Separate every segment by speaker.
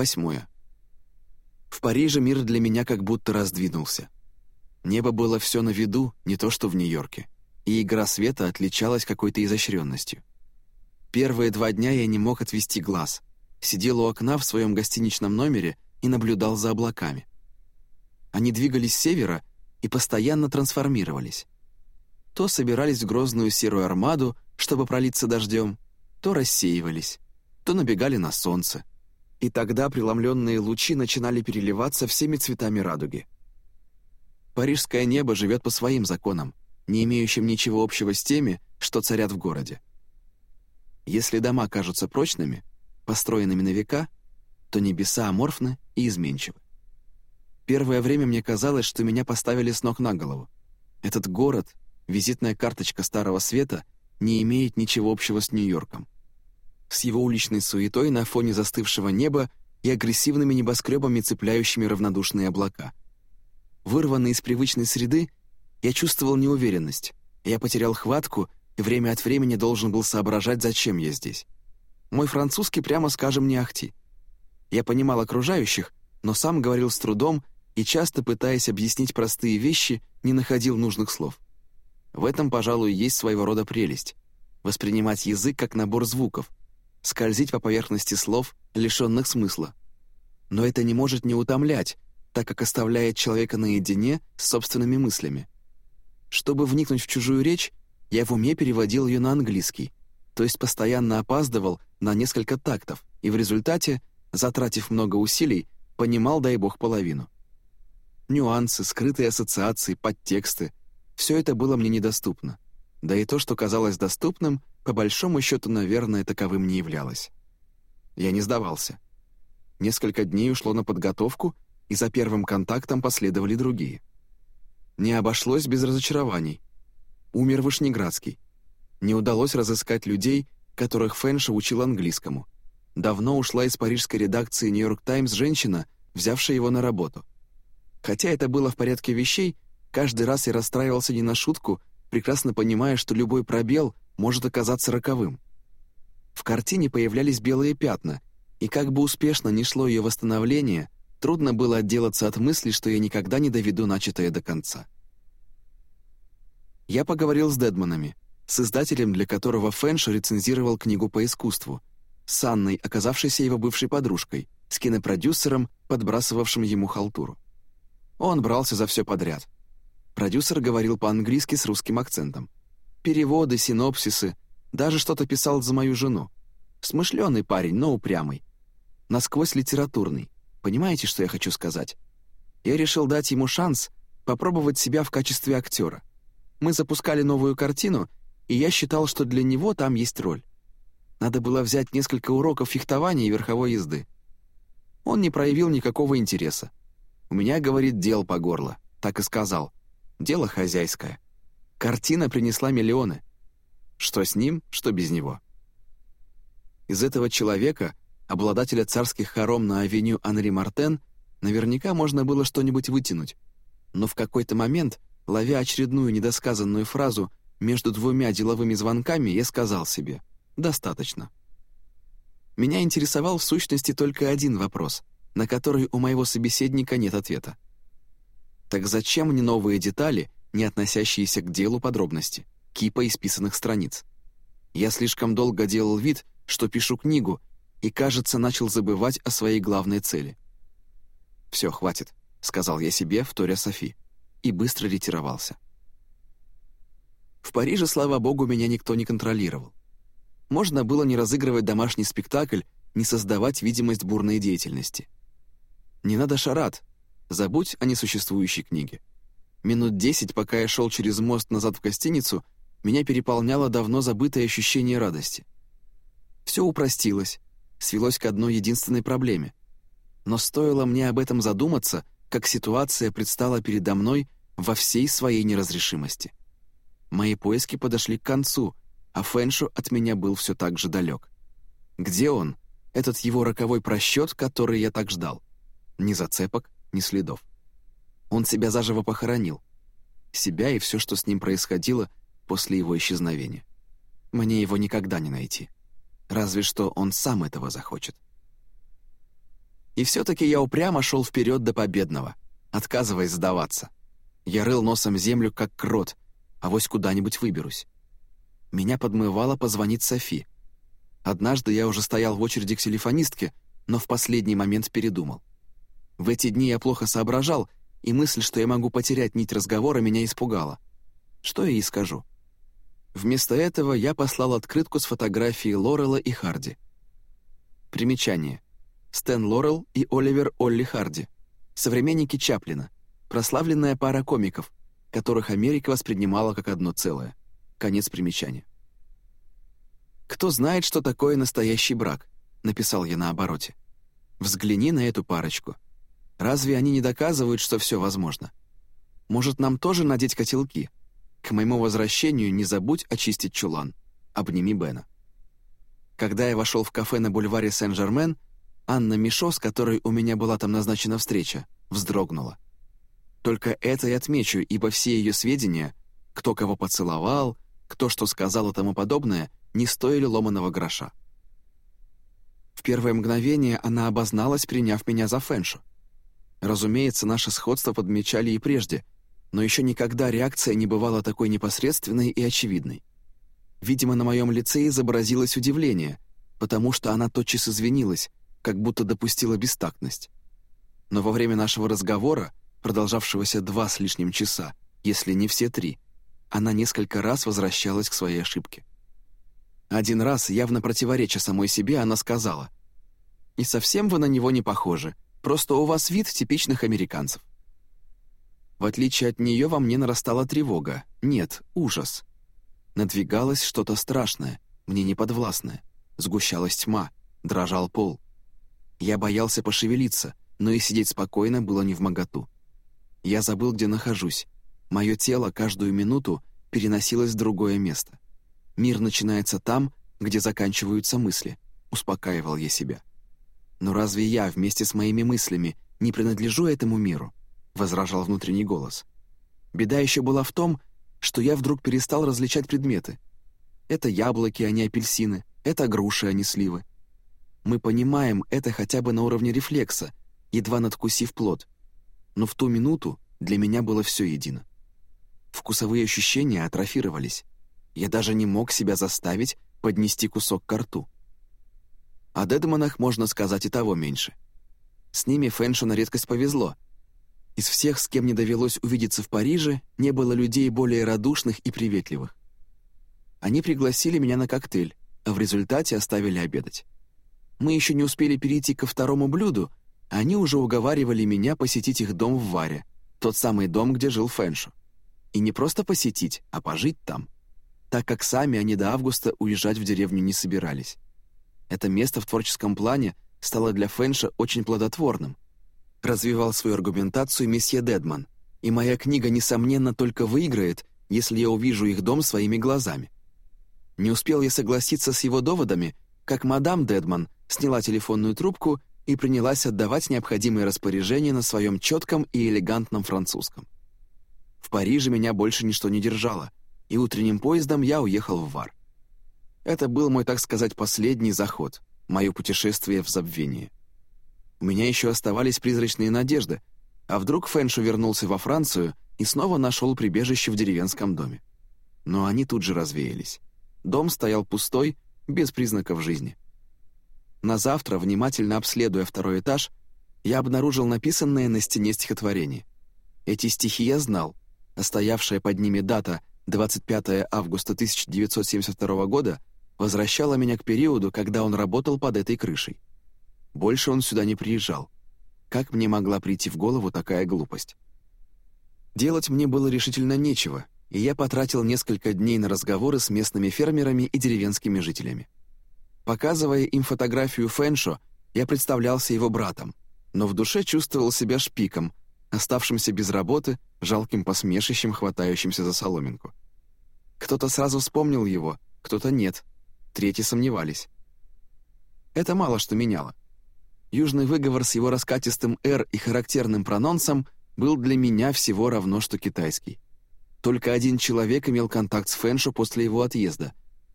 Speaker 1: Восьмое. В Париже мир для меня как будто раздвинулся. Небо было все на виду, не то что в Нью-Йорке, и игра света отличалась какой-то изощренностью. Первые два дня я не мог отвести глаз. Сидел у окна в своем гостиничном номере и наблюдал за облаками. Они двигались с севера и постоянно трансформировались. То собирались в грозную серую армаду, чтобы пролиться дождем, то рассеивались, то набегали на солнце. И тогда преломленные лучи начинали переливаться всеми цветами радуги. Парижское небо живет по своим законам, не имеющим ничего общего с теми, что царят в городе. Если дома кажутся прочными, построенными на века, то небеса аморфны и изменчивы. Первое время мне казалось, что меня поставили с ног на голову. Этот город, визитная карточка Старого Света, не имеет ничего общего с Нью-Йорком. С его уличной суетой на фоне застывшего неба и агрессивными небоскребами, цепляющими равнодушные облака. Вырванный из привычной среды, я чувствовал неуверенность. Я потерял хватку и время от времени должен был соображать, зачем я здесь. Мой французский, прямо скажем, не ахти. Я понимал окружающих, но сам говорил с трудом и, часто пытаясь объяснить простые вещи, не находил нужных слов. В этом, пожалуй, есть своего рода прелесть. Воспринимать язык как набор звуков, скользить по поверхности слов, лишенных смысла. Но это не может не утомлять, так как оставляет человека наедине с собственными мыслями. Чтобы вникнуть в чужую речь, я в уме переводил ее на английский, то есть постоянно опаздывал на несколько тактов, и в результате, затратив много усилий, понимал, дай бог, половину. Нюансы, скрытые ассоциации, подтексты — все это было мне недоступно. Да и то, что казалось доступным, по большому счету, наверное, таковым не являлось. Я не сдавался. Несколько дней ушло на подготовку, и за первым контактом последовали другие. Не обошлось без разочарований. Умер Вышнеградский. Не удалось разыскать людей, которых Фэнша учил английскому. Давно ушла из парижской редакции «Нью-Йорк Таймс» женщина, взявшая его на работу. Хотя это было в порядке вещей, каждый раз я расстраивался не на шутку, прекрасно понимая, что любой пробел может оказаться роковым. В картине появлялись белые пятна, и как бы успешно ни шло ее восстановление, трудно было отделаться от мысли, что я никогда не доведу начатое до конца. Я поговорил с Дедманами, с издателем, для которого Фэнш рецензировал книгу по искусству, с Анной, оказавшейся его бывшей подружкой, с кинопродюсером, подбрасывавшим ему халтуру. Он брался за все подряд. Продюсер говорил по-английски с русским акцентом. Переводы, синопсисы, даже что-то писал за мою жену. Смышленый парень, но упрямый. Насквозь литературный. Понимаете, что я хочу сказать? Я решил дать ему шанс попробовать себя в качестве актера. Мы запускали новую картину, и я считал, что для него там есть роль. Надо было взять несколько уроков фехтования и верховой езды. Он не проявил никакого интереса. «У меня, говорит, дел по горло», так и сказал. «Дело хозяйское». Картина принесла миллионы. Что с ним, что без него. Из этого человека, обладателя царских хором на авеню Анри Мартен, наверняка можно было что-нибудь вытянуть. Но в какой-то момент Ловя очередную недосказанную фразу между двумя деловыми звонками, я сказал себе «достаточно». Меня интересовал в сущности только один вопрос, на который у моего собеседника нет ответа. Так зачем мне новые детали, не относящиеся к делу подробности, кипа исписанных страниц? Я слишком долго делал вид, что пишу книгу, и, кажется, начал забывать о своей главной цели. «Все, хватит», — сказал я себе, вторя Софи и быстро ретировался. В Париже, слава богу, меня никто не контролировал. Можно было не разыгрывать домашний спектакль, не создавать видимость бурной деятельности. Не надо шарат, забудь о несуществующей книге. Минут десять, пока я шел через мост назад в гостиницу, меня переполняло давно забытое ощущение радости. Все упростилось, свелось к одной единственной проблеме. Но стоило мне об этом задуматься — как ситуация предстала передо мной во всей своей неразрешимости. Мои поиски подошли к концу, а Фэншу от меня был все так же далек. Где он, этот его роковой просчет, который я так ждал? Ни зацепок, ни следов. Он себя заживо похоронил. Себя и все, что с ним происходило после его исчезновения. Мне его никогда не найти. Разве что он сам этого захочет. И все-таки я упрямо шел вперед до победного, отказываясь сдаваться. Я рыл носом землю, как крот, а вось куда-нибудь выберусь. Меня подмывало позвонить Софи. Однажды я уже стоял в очереди к телефонистке, но в последний момент передумал. В эти дни я плохо соображал, и мысль, что я могу потерять нить разговора, меня испугала. Что я ей скажу? Вместо этого я послал открытку с фотографией Лорела и Харди. Примечание. Стэн Лорел и Оливер Олли Харди. Современники Чаплина. Прославленная пара комиков, которых Америка воспринимала как одно целое. Конец примечания. «Кто знает, что такое настоящий брак?» — написал я на обороте. «Взгляни на эту парочку. Разве они не доказывают, что все возможно? Может, нам тоже надеть котелки? К моему возвращению не забудь очистить чулан. Обними Бена». Когда я вошел в кафе на бульваре Сен-Жермен, Анна Мишо, с которой у меня была там назначена встреча, вздрогнула. Только это и отмечу, ибо все ее сведения, кто кого поцеловал, кто что сказал и тому подобное, не стоили ломаного гроша. В первое мгновение она обозналась, приняв меня за Фэншу. Разумеется, наше сходство подмечали и прежде, но еще никогда реакция не бывала такой непосредственной и очевидной. Видимо, на моем лице изобразилось удивление, потому что она тотчас извинилась, как будто допустила бестактность. Но во время нашего разговора, продолжавшегося два с лишним часа, если не все три, она несколько раз возвращалась к своей ошибке. Один раз, явно противореча самой себе, она сказала, «И совсем вы на него не похожи, просто у вас вид типичных американцев». В отличие от нее во мне нарастала тревога, нет, ужас. Надвигалось что-то страшное, мне неподвластное. Сгущалась тьма, дрожал пол. Я боялся пошевелиться, но и сидеть спокойно было не в моготу. Я забыл, где нахожусь. Мое тело каждую минуту переносилось в другое место. Мир начинается там, где заканчиваются мысли, успокаивал я себя. Но разве я вместе с моими мыслями не принадлежу этому миру? возражал внутренний голос. Беда еще была в том, что я вдруг перестал различать предметы. Это яблоки, а не апельсины, это груши, а не сливы. Мы понимаем это хотя бы на уровне рефлекса, едва надкусив плод. Но в ту минуту для меня было все едино. Вкусовые ощущения атрофировались. Я даже не мог себя заставить поднести кусок к рту. О Дедманах можно сказать и того меньше. С ними Фэншу на редкость повезло. Из всех, с кем мне довелось увидеться в Париже, не было людей более радушных и приветливых. Они пригласили меня на коктейль, а в результате оставили обедать. Мы еще не успели перейти ко второму блюду, а они уже уговаривали меня посетить их дом в Варе, тот самый дом, где жил Фэншу. И не просто посетить, а пожить там, так как сами они до августа уезжать в деревню не собирались. Это место в творческом плане стало для Фэнша очень плодотворным. Развивал свою аргументацию месье Дедман, и моя книга, несомненно, только выиграет, если я увижу их дом своими глазами. Не успел я согласиться с его доводами, как мадам Дедман сняла телефонную трубку и принялась отдавать необходимые распоряжения на своем четком и элегантном французском. В Париже меня больше ничто не держало, и утренним поездом я уехал в Вар. Это был мой, так сказать, последний заход, мое путешествие в забвение. У меня еще оставались призрачные надежды, а вдруг Фэншу вернулся во Францию и снова нашел прибежище в деревенском доме. Но они тут же развеялись. Дом стоял пустой, без признаков жизни. На завтра, внимательно обследуя второй этаж, я обнаружил написанное на стене стихотворение. Эти стихи я знал, а стоявшая под ними дата 25 августа 1972 года возвращала меня к периоду, когда он работал под этой крышей. Больше он сюда не приезжал. Как мне могла прийти в голову такая глупость? Делать мне было решительно нечего, и я потратил несколько дней на разговоры с местными фермерами и деревенскими жителями. Показывая им фотографию Фэншо, я представлялся его братом, но в душе чувствовал себя шпиком, оставшимся без работы, жалким посмешищем, хватающимся за соломинку. Кто-то сразу вспомнил его, кто-то нет, третьи сомневались. Это мало что меняло. Южный выговор с его раскатистым «р» и характерным прононсом был для меня всего равно, что китайский. Только один человек имел контакт с Фэншо после его отъезда.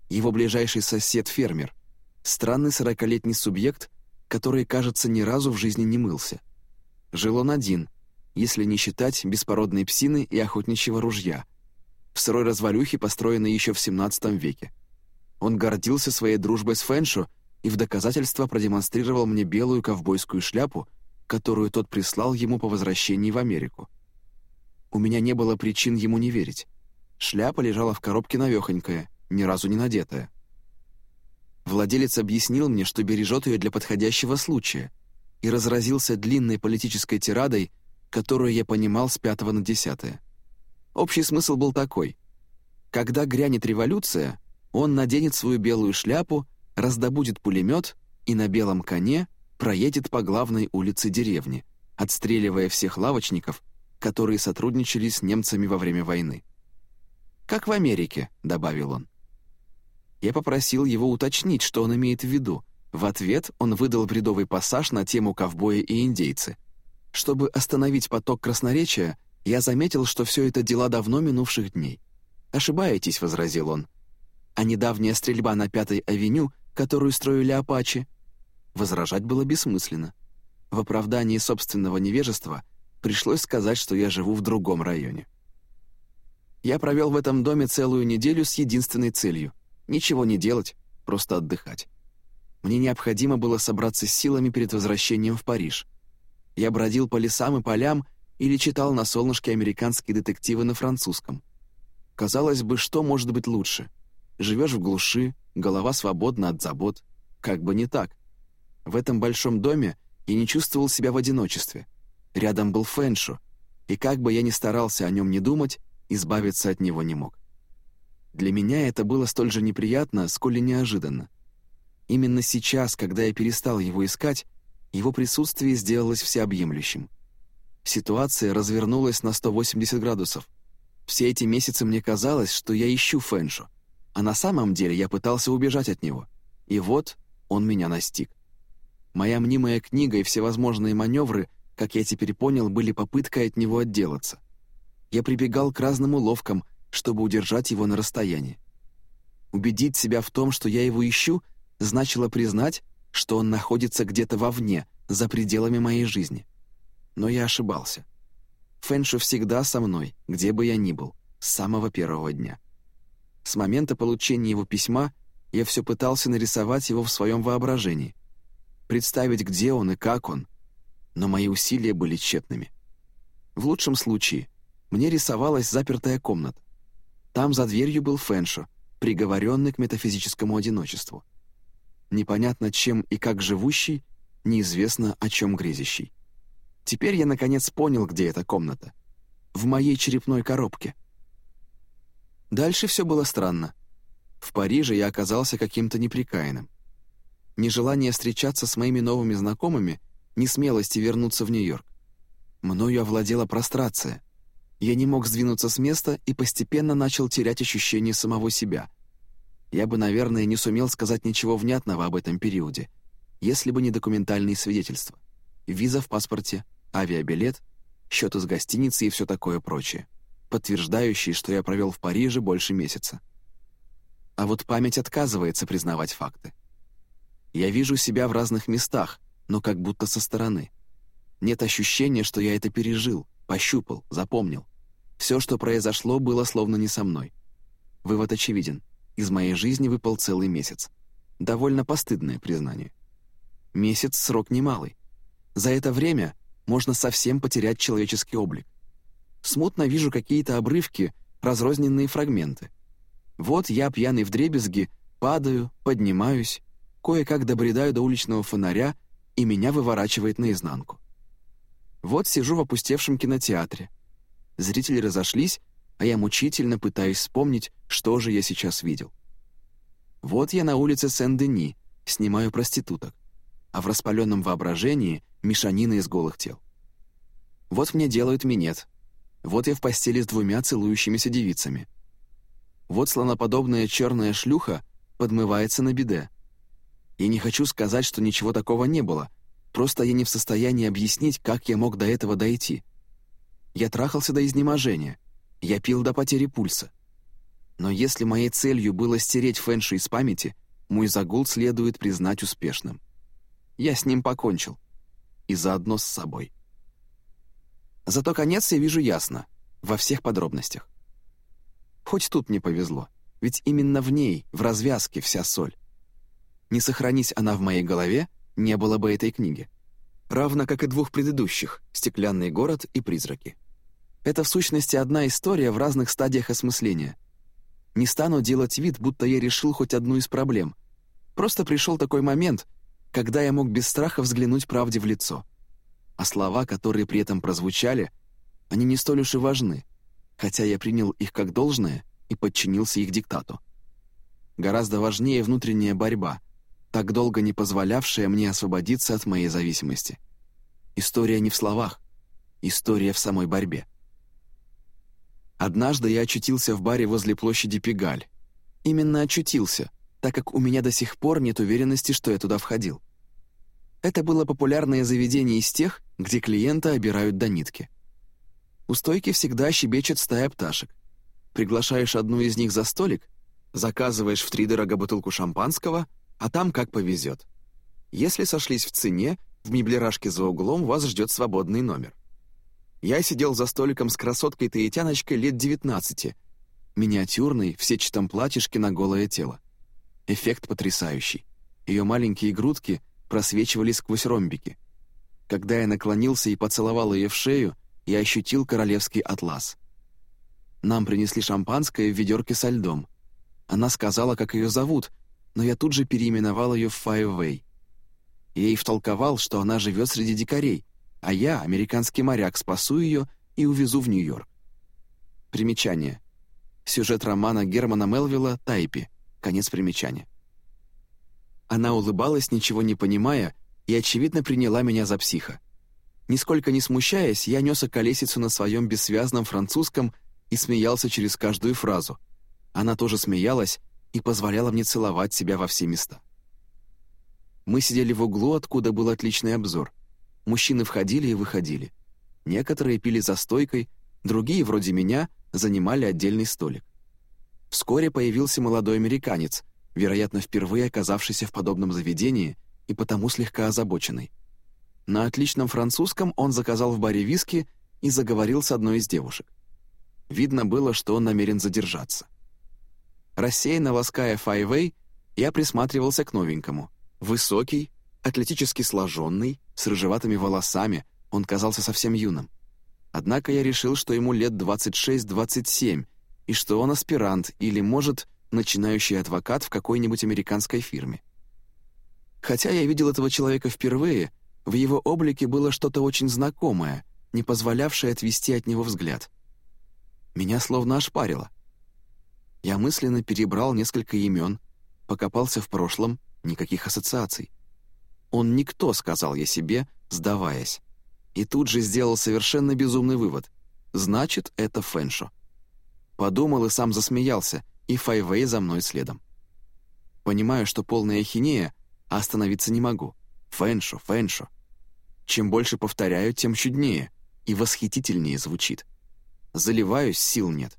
Speaker 1: Его ближайший сосед-фермер. Странный сорокалетний субъект, который, кажется, ни разу в жизни не мылся. Жил он один, если не считать беспородной псины и охотничьего ружья, в сырой развалюхе, построенной еще в XVII веке. Он гордился своей дружбой с Фэншо и в доказательство продемонстрировал мне белую ковбойскую шляпу, которую тот прислал ему по возвращении в Америку. У меня не было причин ему не верить. Шляпа лежала в коробке навехонькая, ни разу не надетая. Владелец объяснил мне, что бережет ее для подходящего случая, и разразился длинной политической тирадой, которую я понимал с пятого на десятое. Общий смысл был такой. Когда грянет революция, он наденет свою белую шляпу, раздобудет пулемет и на белом коне проедет по главной улице деревни, отстреливая всех лавочников, которые сотрудничали с немцами во время войны. «Как в Америке», — добавил он. Я попросил его уточнить, что он имеет в виду. В ответ он выдал бредовый пассаж на тему ковбоя и индейцы. Чтобы остановить поток красноречия, я заметил, что все это дела давно минувших дней. «Ошибаетесь», — возразил он. «А недавняя стрельба на Пятой авеню, которую строили Апачи?» Возражать было бессмысленно. В оправдании собственного невежества пришлось сказать, что я живу в другом районе. Я провел в этом доме целую неделю с единственной целью — ничего не делать, просто отдыхать. Мне необходимо было собраться с силами перед возвращением в Париж. Я бродил по лесам и полям или читал на солнышке американские детективы на французском. Казалось бы, что может быть лучше? Живешь в глуши, голова свободна от забот. Как бы не так. В этом большом доме я не чувствовал себя в одиночестве. Рядом был Фэншу, и как бы я ни старался о нем не думать, избавиться от него не мог. Для меня это было столь же неприятно, сколь и неожиданно. Именно сейчас, когда я перестал его искать, его присутствие сделалось всеобъемлющим. Ситуация развернулась на 180 градусов. Все эти месяцы мне казалось, что я ищу Фэншу, а на самом деле я пытался убежать от него. И вот он меня настиг. Моя мнимая книга и всевозможные маневры, как я теперь понял, были попыткой от него отделаться я прибегал к разным уловкам, чтобы удержать его на расстоянии. Убедить себя в том, что я его ищу, значило признать, что он находится где-то вовне, за пределами моей жизни. Но я ошибался. Фэншу всегда со мной, где бы я ни был, с самого первого дня. С момента получения его письма я все пытался нарисовать его в своем воображении, представить, где он и как он, но мои усилия были тщетными. В лучшем случае мне рисовалась запертая комната. Там за дверью был Фэншо, приговоренный к метафизическому одиночеству. Непонятно чем и как живущий, неизвестно о чем грезящий. Теперь я наконец понял, где эта комната. В моей черепной коробке. Дальше все было странно. В Париже я оказался каким-то неприкаянным. Нежелание встречаться с моими новыми знакомыми, ни смелости вернуться в Нью-Йорк. Мною овладела прострация. Я не мог сдвинуться с места и постепенно начал терять ощущение самого себя. Я бы, наверное, не сумел сказать ничего внятного об этом периоде, если бы не документальные свидетельства. Виза в паспорте, авиабилет, счет из гостиницы и все такое прочее, подтверждающие, что я провел в Париже больше месяца. А вот память отказывается признавать факты. Я вижу себя в разных местах, но как будто со стороны. Нет ощущения, что я это пережил, Пощупал, запомнил. Все, что произошло, было словно не со мной. Вывод очевиден. Из моей жизни выпал целый месяц. Довольно постыдное признание. Месяц — срок немалый. За это время можно совсем потерять человеческий облик. Смутно вижу какие-то обрывки, разрозненные фрагменты. Вот я, пьяный в дребезги, падаю, поднимаюсь, кое-как добредаю до уличного фонаря, и меня выворачивает наизнанку. Вот сижу в опустевшем кинотеатре. Зрители разошлись, а я мучительно пытаюсь вспомнить, что же я сейчас видел. Вот я на улице Сен-Дени, снимаю проституток, а в распаленном воображении мешанина из голых тел. Вот мне делают минет. Вот я в постели с двумя целующимися девицами. Вот слоноподобная черная шлюха подмывается на беде. Я не хочу сказать, что ничего такого не было, Просто я не в состоянии объяснить, как я мог до этого дойти. Я трахался до изнеможения. Я пил до потери пульса. Но если моей целью было стереть фэнши из памяти, мой загул следует признать успешным. я с ним покончил. И заодно с собой. Зато конец я вижу ясно, во всех подробностях. Хоть тут мне повезло, ведь именно в ней, в развязке, вся соль. Не сохранись она в моей голове, не было бы этой книги. Равно как и двух предыдущих «Стеклянный город» и «Призраки». Это в сущности одна история в разных стадиях осмысления. Не стану делать вид, будто я решил хоть одну из проблем. Просто пришел такой момент, когда я мог без страха взглянуть правде в лицо. А слова, которые при этом прозвучали, они не столь уж и важны, хотя я принял их как должное и подчинился их диктату. Гораздо важнее внутренняя борьба, так долго не позволявшая мне освободиться от моей зависимости. История не в словах, история в самой борьбе. Однажды я очутился в баре возле площади Пегаль. Именно очутился, так как у меня до сих пор нет уверенности, что я туда входил. Это было популярное заведение из тех, где клиента обирают до нитки. У стойки всегда щебечет стая пташек. Приглашаешь одну из них за столик, заказываешь в три дорого бутылку шампанского, а там как повезет. Если сошлись в цене, в меблерашке за углом вас ждет свободный номер. Я сидел за столиком с красоткой-таитяночкой лет 19, миниатюрной, в сетчатом платьишке на голое тело. Эффект потрясающий. Ее маленькие грудки просвечивали сквозь ромбики. Когда я наклонился и поцеловал ее в шею, я ощутил королевский атлас. Нам принесли шампанское в ведерке со льдом. Она сказала, как ее зовут, но я тут же переименовал ее в Файвей. Ей втолковал, что она живет среди дикарей, а я, американский моряк, спасу ее и увезу в Нью-Йорк. Примечание. Сюжет романа Германа Мелвилла «Тайпи». Конец примечания. Она улыбалась, ничего не понимая, и, очевидно, приняла меня за психа. Нисколько не смущаясь, я нес околесицу на своем бессвязном французском и смеялся через каждую фразу. Она тоже смеялась и позволяла мне целовать себя во все места. Мы сидели в углу, откуда был отличный обзор — Мужчины входили и выходили. Некоторые пили за стойкой, другие, вроде меня, занимали отдельный столик. Вскоре появился молодой американец, вероятно, впервые оказавшийся в подобном заведении и потому слегка озабоченный. На отличном французском он заказал в баре виски и заговорил с одной из девушек. Видно было, что он намерен задержаться. Рассеянно лаская Файвей, я присматривался к новенькому. Высокий, атлетически сложенный, с рыжеватыми волосами, он казался совсем юным. Однако я решил, что ему лет 26-27, и что он аспирант или, может, начинающий адвокат в какой-нибудь американской фирме. Хотя я видел этого человека впервые, в его облике было что-то очень знакомое, не позволявшее отвести от него взгляд. Меня словно ошпарило. Я мысленно перебрал несколько имен, покопался в прошлом, никаких ассоциаций. Он никто, сказал я себе, сдаваясь. И тут же сделал совершенно безумный вывод. Значит, это Фэншо. Подумал и сам засмеялся, и Файвей за мной следом. Понимаю, что полная ахинея, а остановиться не могу. Фэншо, Фэншо. Чем больше повторяю, тем чуднее и восхитительнее звучит. Заливаюсь, сил нет.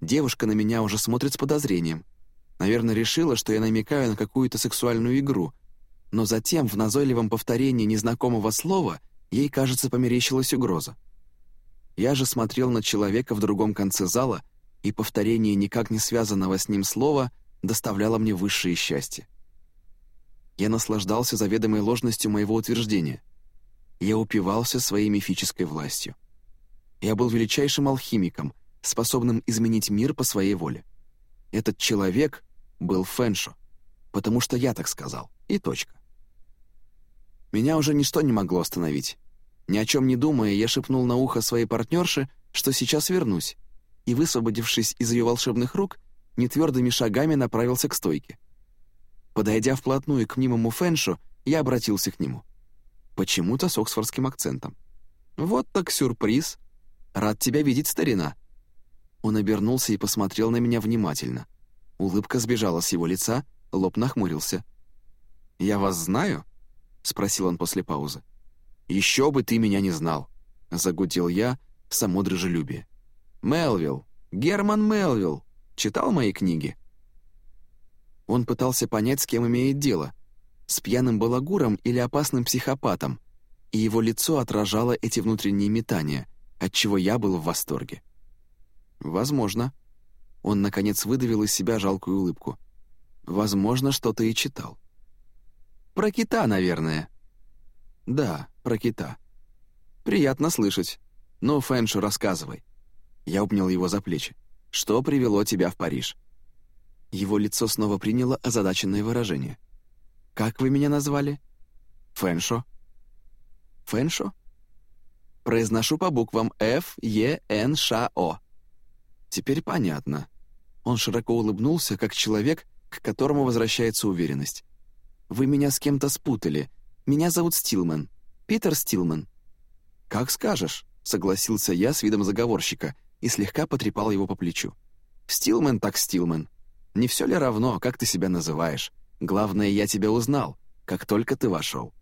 Speaker 1: Девушка на меня уже смотрит с подозрением. Наверное, решила, что я намекаю на какую-то сексуальную игру, но затем в назойливом повторении незнакомого слова ей, кажется, померещилась угроза. Я же смотрел на человека в другом конце зала, и повторение никак не связанного с ним слова доставляло мне высшее счастье. Я наслаждался заведомой ложностью моего утверждения. Я упивался своей мифической властью. Я был величайшим алхимиком, способным изменить мир по своей воле. Этот человек был Фэншо, потому что я так сказал, и точка. Меня уже ничто не могло остановить. Ни о чем не думая, я шепнул на ухо своей партнерше, что сейчас вернусь, и, высвободившись из ее волшебных рук, нетвердыми шагами направился к стойке. Подойдя вплотную к мнимому Фэншу, я обратился к нему. Почему-то с оксфордским акцентом. «Вот так сюрприз! Рад тебя видеть, старина!» Он обернулся и посмотрел на меня внимательно. Улыбка сбежала с его лица, лоб нахмурился. «Я вас знаю?» — спросил он после паузы. «Еще бы ты меня не знал», — загудел я, само дружелюбие. «Мелвилл, Герман Мелвилл, читал мои книги?» Он пытался понять, с кем имеет дело, с пьяным балагуром или опасным психопатом, и его лицо отражало эти внутренние метания, отчего я был в восторге. «Возможно». Он, наконец, выдавил из себя жалкую улыбку. «Возможно, что-то и читал». «Про кита, наверное». «Да, про кита». «Приятно слышать. Ну, Фэншу, рассказывай». Я обнял его за плечи. «Что привело тебя в Париж?» Его лицо снова приняло озадаченное выражение. «Как вы меня назвали?» «Фэншо». «Фэншо?» «Произношу по буквам F, E, N, Ш, О». «Теперь понятно». Он широко улыбнулся, как человек, к которому возвращается уверенность. «Вы меня с кем-то спутали. Меня зовут Стилман. Питер Стилман». «Как скажешь», — согласился я с видом заговорщика и слегка потрепал его по плечу. «Стилман так Стилман. Не все ли равно, как ты себя называешь? Главное, я тебя узнал, как только ты вошел».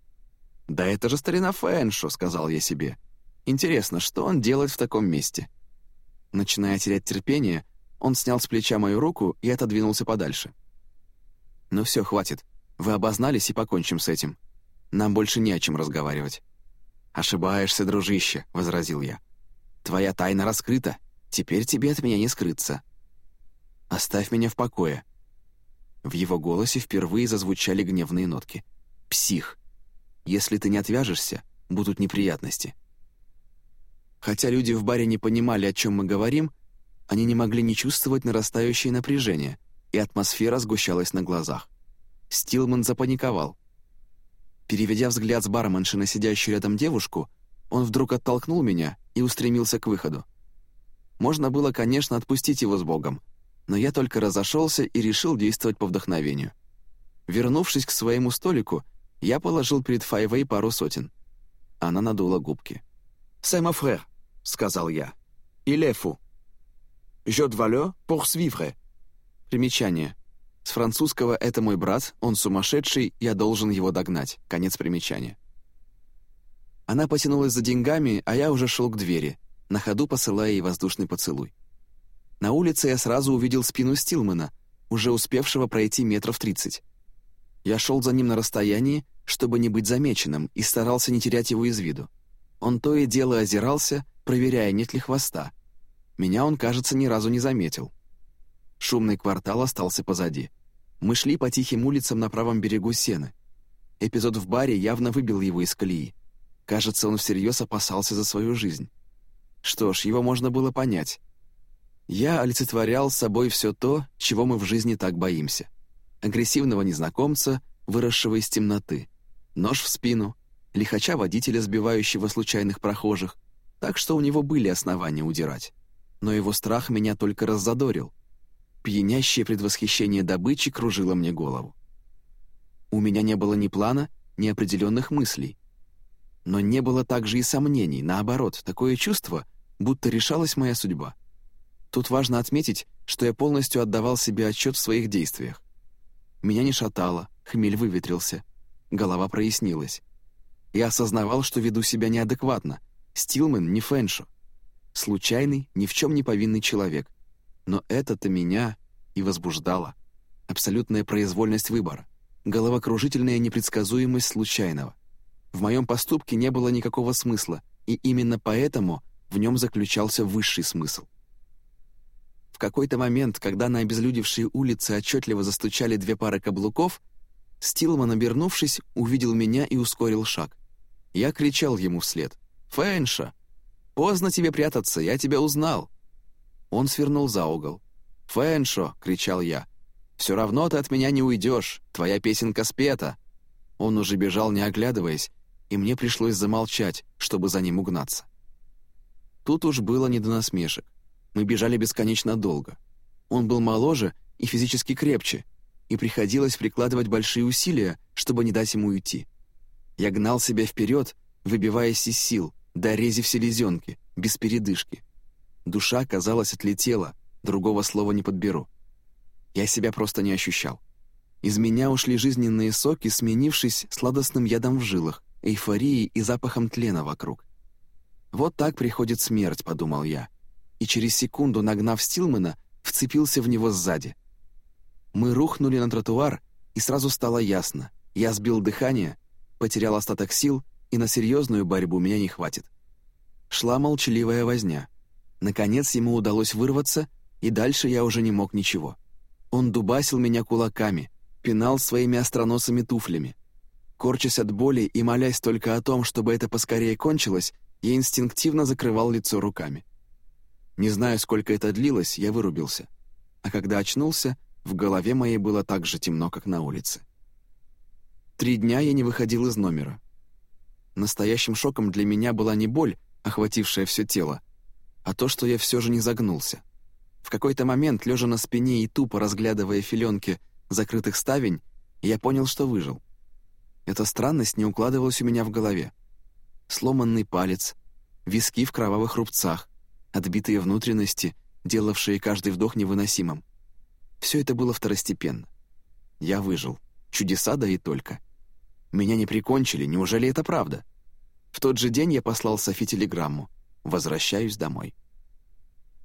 Speaker 1: «Да это же старина Фэншо», — сказал я себе. «Интересно, что он делает в таком месте?» Начиная терять терпение, он снял с плеча мою руку и отодвинулся подальше. «Ну все, хватит. Вы обознались и покончим с этим. Нам больше не о чем разговаривать». «Ошибаешься, дружище», — возразил я. «Твоя тайна раскрыта. Теперь тебе от меня не скрыться. Оставь меня в покое». В его голосе впервые зазвучали гневные нотки. «Псих. Если ты не отвяжешься, будут неприятности». Хотя люди в баре не понимали, о чем мы говорим, они не могли не чувствовать нарастающее напряжение, и атмосфера сгущалась на глазах. Стилман запаниковал. Переведя взгляд с барменши на сидящую рядом девушку, он вдруг оттолкнул меня и устремился к выходу. Можно было, конечно, отпустить его с Богом, но я только разошелся и решил действовать по вдохновению. Вернувшись к своему столику, я положил перед Файвей пару сотен. Она надула губки. «C'est mon frère», — сказал я. «Il est fou». «Je dois le poursuivre». Примечание. С французского «это мой брат, он сумасшедший, я должен его догнать». Конец примечания. Она потянулась за деньгами, а я уже шел к двери, на ходу посылая ей воздушный поцелуй. На улице я сразу увидел спину Стилмана, уже успевшего пройти метров тридцать. Я шел за ним на расстоянии, чтобы не быть замеченным, и старался не терять его из виду. Он то и дело озирался, проверяя, нет ли хвоста. Меня он, кажется, ни разу не заметил. Шумный квартал остался позади. Мы шли по тихим улицам на правом берегу Сены. Эпизод в баре явно выбил его из колеи. Кажется, он всерьез опасался за свою жизнь. Что ж, его можно было понять. Я олицетворял собой все то, чего мы в жизни так боимся. Агрессивного незнакомца, выросшего из темноты. Нож в спину, лихача водителя, сбивающего случайных прохожих. Так что у него были основания удирать. Но его страх меня только раззадорил. Пьянящее предвосхищение добычи кружило мне голову. У меня не было ни плана, ни определенных мыслей. Но не было также и сомнений, наоборот, такое чувство, будто решалась моя судьба. Тут важно отметить, что я полностью отдавал себе отчет в своих действиях. Меня не шатало, хмель выветрился, голова прояснилась. Я осознавал, что веду себя неадекватно. Стилман не Фэншо. Случайный, ни в чем не повинный человек. Но это-то меня и возбуждало. Абсолютная произвольность выбора, головокружительная непредсказуемость случайного. В моем поступке не было никакого смысла, и именно поэтому в нем заключался высший смысл. В какой-то момент, когда на обезлюдевшей улице отчетливо застучали две пары каблуков, Стилман, обернувшись, увидел меня и ускорил шаг. Я кричал ему вслед. «Фэнша! Поздно тебе прятаться, я тебя узнал!» Он свернул за угол. «Фэншо!» — кричал я. «Все равно ты от меня не уйдешь, твоя песенка спета!» Он уже бежал, не оглядываясь, и мне пришлось замолчать, чтобы за ним угнаться. Тут уж было не до насмешек. Мы бежали бесконечно долго. Он был моложе и физически крепче, и приходилось прикладывать большие усилия, чтобы не дать ему уйти. Я гнал себя вперед, выбиваясь из сил, дорезив селезенки, без передышки. Душа, казалось, отлетела, другого слова не подберу. Я себя просто не ощущал. Из меня ушли жизненные соки, сменившись сладостным ядом в жилах, эйфорией и запахом тлена вокруг. «Вот так приходит смерть», — подумал я, и через секунду, нагнав Стилмана, вцепился в него сзади. Мы рухнули на тротуар, и сразу стало ясно Я сбил дыхание, потерял остаток сил, и на серьезную борьбу меня не хватит. Шла молчаливая возня. Наконец ему удалось вырваться, и дальше я уже не мог ничего. Он дубасил меня кулаками, пинал своими остроносыми туфлями. Корчась от боли и молясь только о том, чтобы это поскорее кончилось, я инстинктивно закрывал лицо руками. Не знаю, сколько это длилось, я вырубился. А когда очнулся, в голове моей было так же темно, как на улице. Три дня я не выходил из номера. Настоящим шоком для меня была не боль, охватившая все тело, а то, что я все же не загнулся. В какой-то момент, лежа на спине и тупо разглядывая филенки закрытых ставень, я понял, что выжил. Эта странность не укладывалась у меня в голове. Сломанный палец, виски в кровавых рубцах, отбитые внутренности, делавшие каждый вдох невыносимым. Все это было второстепенно. Я выжил. Чудеса да и только. Меня не прикончили, неужели это правда? В тот же день я послал Софи телеграмму. «Возвращаюсь домой».